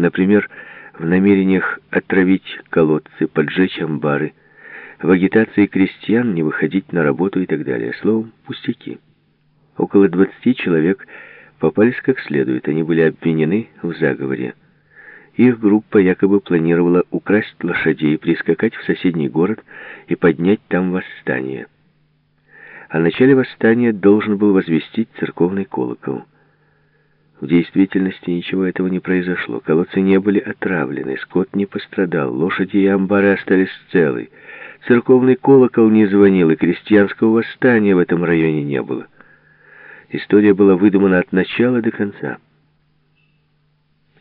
Например, в намерениях отравить колодцы, поджечь амбары, в агитации крестьян не выходить на работу и так далее. Словом, пустяки. Около 20 человек попались как следует. Они были обвинены в заговоре. Их группа якобы планировала украсть лошадей, прискакать в соседний город и поднять там восстание. О начале восстания должен был возвестить церковный колокол. В действительности ничего этого не произошло. Колодцы не были отравлены, скот не пострадал, лошади и амбары остались целы. Церковный колокол не звонил, и крестьянского восстания в этом районе не было. История была выдумана от начала до конца.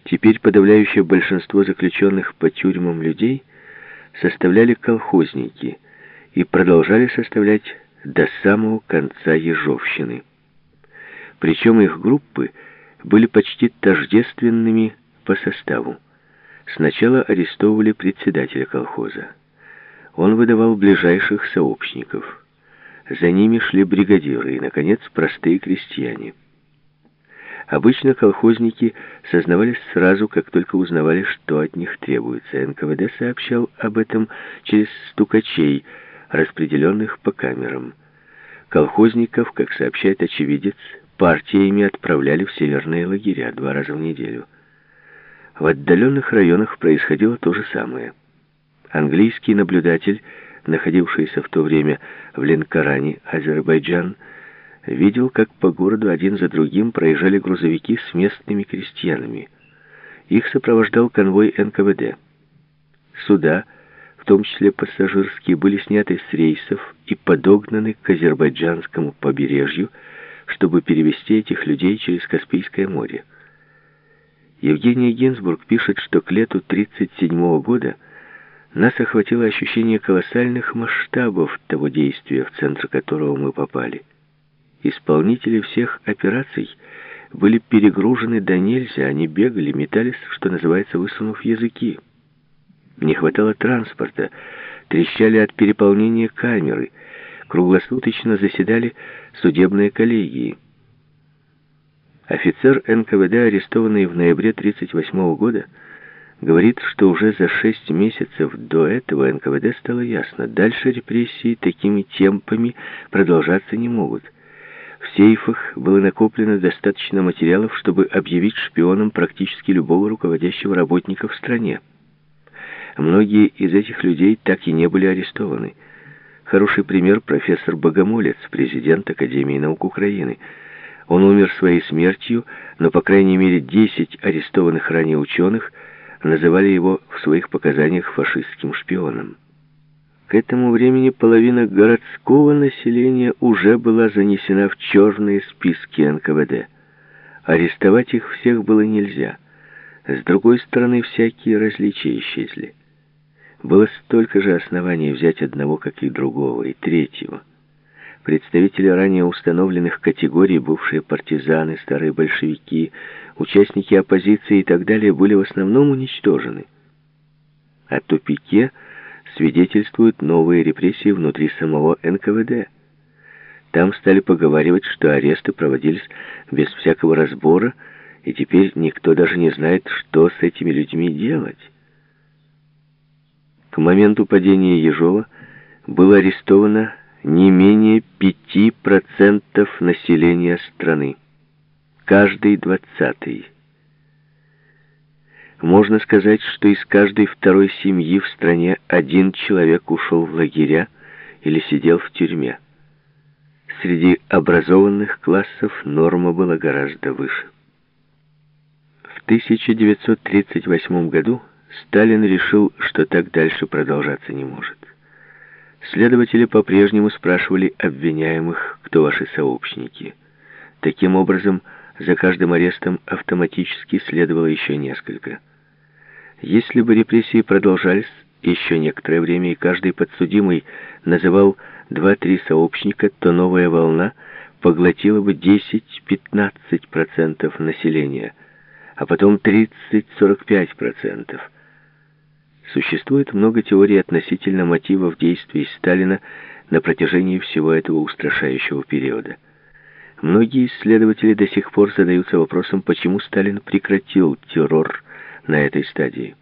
Теперь подавляющее большинство заключенных по тюрьмам людей составляли колхозники и продолжали составлять до самого конца Ежовщины. Причем их группы были почти тождественными по составу. Сначала арестовывали председателя колхоза. Он выдавал ближайших сообщников. За ними шли бригадиры и, наконец, простые крестьяне. Обычно колхозники сознавались сразу, как только узнавали, что от них требуется. НКВД сообщал об этом через стукачей, распределенных по камерам. Колхозников, как сообщает очевидец, партиями отправляли в северные лагеря два раза в неделю. В отдаленных районах происходило то же самое. Английский наблюдатель, находившийся в то время в Ленкаране, Азербайджан, видел, как по городу один за другим проезжали грузовики с местными крестьянами. Их сопровождал конвой НКВД. Суда, в том числе пассажирские, были сняты с рейсов и подогнаны к азербайджанскому побережью, чтобы перевести этих людей через Каспийское море. Евгений Гинзбург пишет, что к лету 1937 года нас охватило ощущение колоссальных масштабов того действия, в центр которого мы попали. Исполнители всех операций были перегружены до нельзя, они бегали, метались, что называется, высунув языки. Не хватало транспорта, трещали от переполнения камеры, круглосуточно заседали судебные коллегии. Офицер НКВД, арестованный в ноябре 1938 года, говорит, что уже за шесть месяцев до этого НКВД стало ясно, дальше репрессии такими темпами продолжаться не могут – в сейфах было накоплено достаточно материалов, чтобы объявить шпионом практически любого руководящего работника в стране. Многие из этих людей так и не были арестованы. Хороший пример профессор Богомолец, президент Академии наук Украины. Он умер своей смертью, но, по крайней мере, 10 арестованных ранее ученых называли его в своих показаниях фашистским шпионом. К этому времени половина городского населения уже была занесена в черные списки НКВД. Арестовать их всех было нельзя. С другой стороны, всякие различия исчезли. Было столько же оснований взять одного, как и другого, и третьего. Представители ранее установленных категорий, бывшие партизаны, старые большевики, участники оппозиции и так далее, были в основном уничтожены. О тупике – свидетельствуют новые репрессии внутри самого НКВД. Там стали поговаривать, что аресты проводились без всякого разбора, и теперь никто даже не знает, что с этими людьми делать. Моменту падения Ежова было арестовано не менее 5% населения страны. Каждый двадцатый. Можно сказать, что из каждой второй семьи в стране один человек ушел в лагеря или сидел в тюрьме. Среди образованных классов норма была гораздо выше. В 1938 году Сталин решил, что так дальше продолжаться не может. Следователи по-прежнему спрашивали обвиняемых, кто ваши сообщники. Таким образом, за каждым арестом автоматически следовало еще несколько. Если бы репрессии продолжались еще некоторое время, и каждый подсудимый называл два-три сообщника, то новая волна поглотила бы 10-15% населения, а потом 30-45%. Существует много теорий относительно мотивов действий Сталина на протяжении всего этого устрашающего периода. Многие исследователи до сих пор задаются вопросом, почему Сталин прекратил террор на этой стадии.